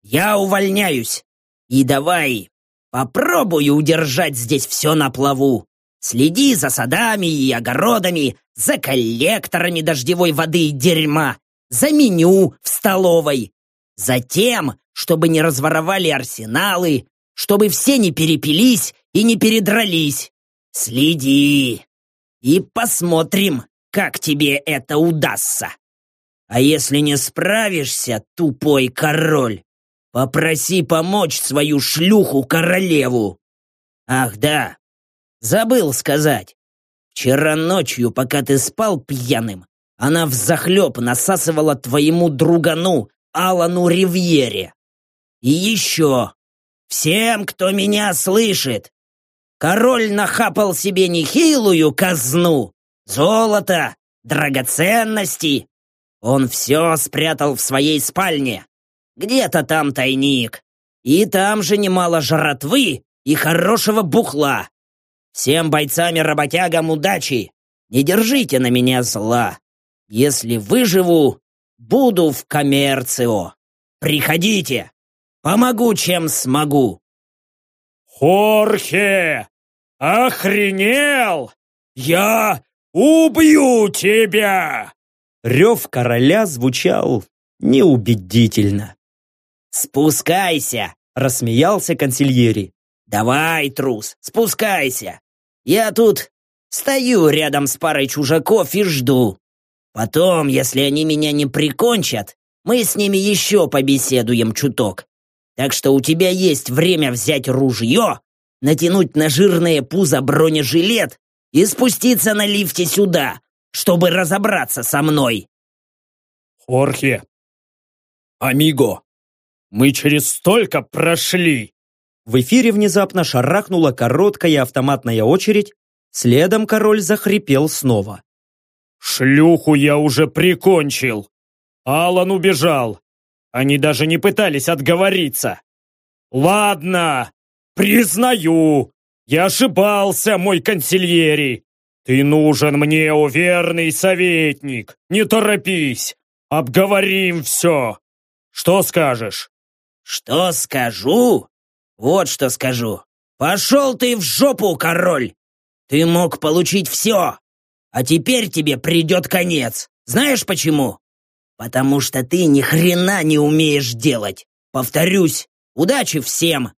Я увольняюсь. И давай, попробую удержать здесь все на плаву. Следи за садами и огородами, за коллекторами дождевой воды и дерьма, за меню в столовой, за тем, чтобы не разворовали арсеналы, чтобы все не перепились и не передрались. Следи. И посмотрим, как тебе это удастся. А если не справишься, тупой король, попроси помочь свою шлюху-королеву. Ах да, забыл сказать. Вчера ночью, пока ты спал пьяным, она взахлеб насасывала твоему другану Алану Ривьере. И еще, всем, кто меня слышит, король нахапал себе нехилую казну, золото, драгоценности. Он все спрятал в своей спальне. Где-то там тайник. И там же немало жратвы и хорошего бухла. Всем бойцам и работягам удачи. Не держите на меня зла. Если выживу, буду в коммерцио. Приходите. Помогу, чем смогу. Хорхе! Охренел! Я убью тебя! Рев короля звучал неубедительно. «Спускайся!» — рассмеялся консильери. «Давай, трус, спускайся! Я тут стою рядом с парой чужаков и жду. Потом, если они меня не прикончат, мы с ними еще побеседуем чуток. Так что у тебя есть время взять ружье, натянуть на жирное пузо бронежилет и спуститься на лифте сюда, чтобы разобраться со мной. Хорхе, амиго, мы через столько прошли. В эфире внезапно шарахнула короткая автоматная очередь, следом король захрипел снова. «Шлюху я уже прикончил! Алан убежал! Они даже не пытались отговориться! Ладно, признаю, я ошибался, мой консильери! «Ты нужен мне, о верный советник! Не торопись! Обговорим все! Что скажешь?» «Что скажу? Вот что скажу! Пошел ты в жопу, король! Ты мог получить все, а теперь тебе придет конец. Знаешь почему? Потому что ты ни хрена не умеешь делать. Повторюсь, удачи всем.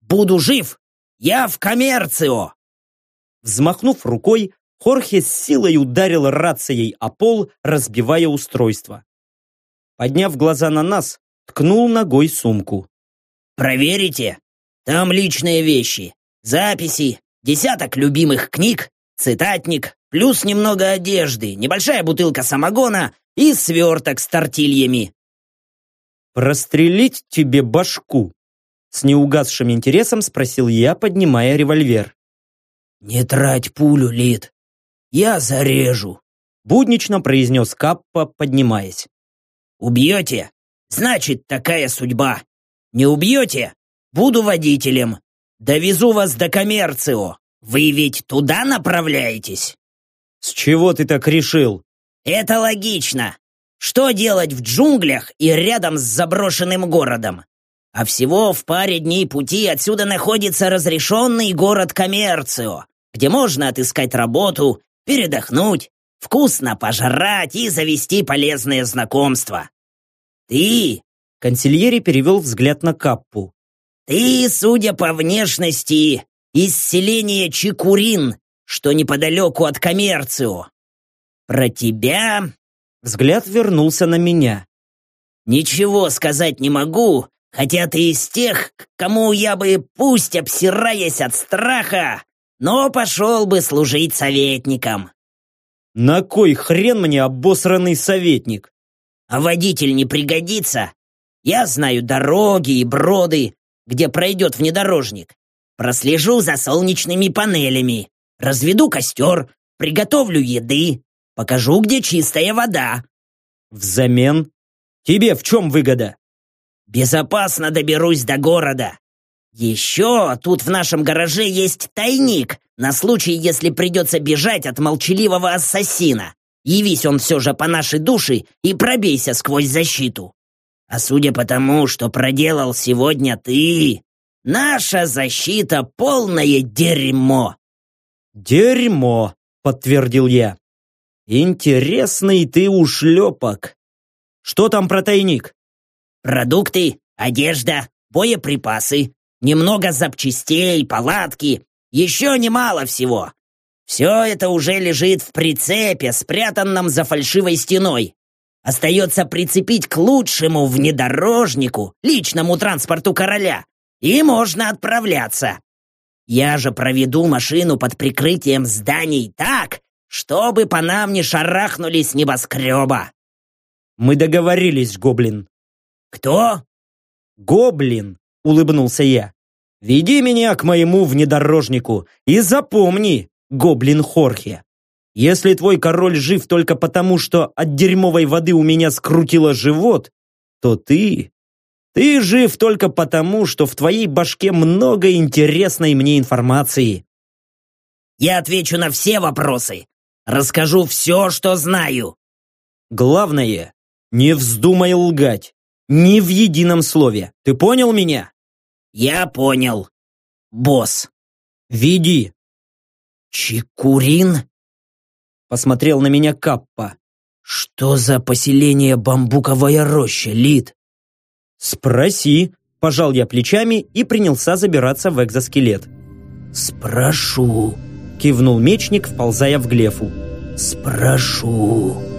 Буду жив. Я в коммерцио. Взмахнув рукой, Хорхе с силой ударил рацией о пол, разбивая устройство. Подняв глаза на нас, ткнул ногой сумку. «Проверите? Там личные вещи, записи, десяток любимых книг, цитатник, плюс немного одежды, небольшая бутылка самогона и сверток с тортильями». «Прострелить тебе башку?» С неугасшим интересом спросил я, поднимая револьвер. «Не трать пулю, Лид. Я зарежу», — буднично произнес Каппа, поднимаясь. «Убьете? Значит, такая судьба. Не убьете? Буду водителем. Довезу вас до коммерцио. Вы ведь туда направляетесь?» «С чего ты так решил?» «Это логично. Что делать в джунглях и рядом с заброшенным городом? А всего в паре дней пути отсюда находится разрешенный город Коммерцио, где можно отыскать работу, передохнуть, вкусно пожрать и завести полезные знакомства. Ты, консильери перевел взгляд на Каппу. Ты, судя по внешности, из селения Чикурин, что неподалеку от Коммерцио. Про тебя... Взгляд вернулся на меня. Ничего сказать не могу, хотя ты из тех, кому я бы, пусть обсираясь от страха, но пошел бы служить советником. На кой хрен мне обосранный советник? А водитель не пригодится? Я знаю дороги и броды, где пройдет внедорожник. Прослежу за солнечными панелями, разведу костер, приготовлю еды, покажу, где чистая вода. Взамен? Тебе в чем выгода? Безопасно доберусь до города. Еще тут в нашем гараже есть тайник на случай, если придется бежать от молчаливого ассасина. Явись он все же по нашей душе и пробейся сквозь защиту. А судя по тому, что проделал сегодня ты, наша защита полное дерьмо. Дерьмо, подтвердил я. Интересный ты ушлепок. Что там про тайник? Продукты, одежда, боеприпасы, немного запчастей, палатки, еще немало всего. Все это уже лежит в прицепе, спрятанном за фальшивой стеной. Остается прицепить к лучшему внедорожнику, личному транспорту короля, и можно отправляться. Я же проведу машину под прикрытием зданий так, чтобы по нам не шарахнули с небоскреба. Мы договорились, гоблин. Кто? Гоблин, улыбнулся я. Веди меня к моему внедорожнику и запомни, гоблин Хорхе. Если твой король жив только потому, что от дерьмовой воды у меня скрутило живот, то ты... Ты жив только потому, что в твоей башке много интересной мне информации. Я отвечу на все вопросы. Расскажу все, что знаю. Главное, не вздумай лгать. Ни в едином слове. Ты понял меня? Я понял. Босс. Веди. Чикурин? Посмотрел на меня Каппа. Что за поселение бамбуковая роща, Лид? Спроси. Пожал я плечами и принялся забираться в экзоскелет. «Спрошу», — кивнул мечник, вползая в глефу. «Спрошу».